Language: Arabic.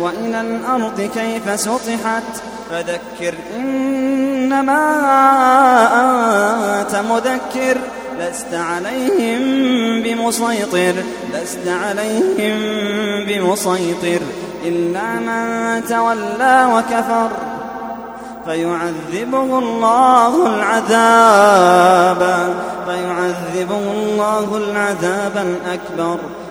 وإلى الأرض كيف سطحت؟ فذكر إنما أنت مذكر لست عليهم بمسيطر لست عليهم بمسيطر إلا من تولى وكفر. فيعذبه الله العذاب فيعذبه الله العذاب الأكبر.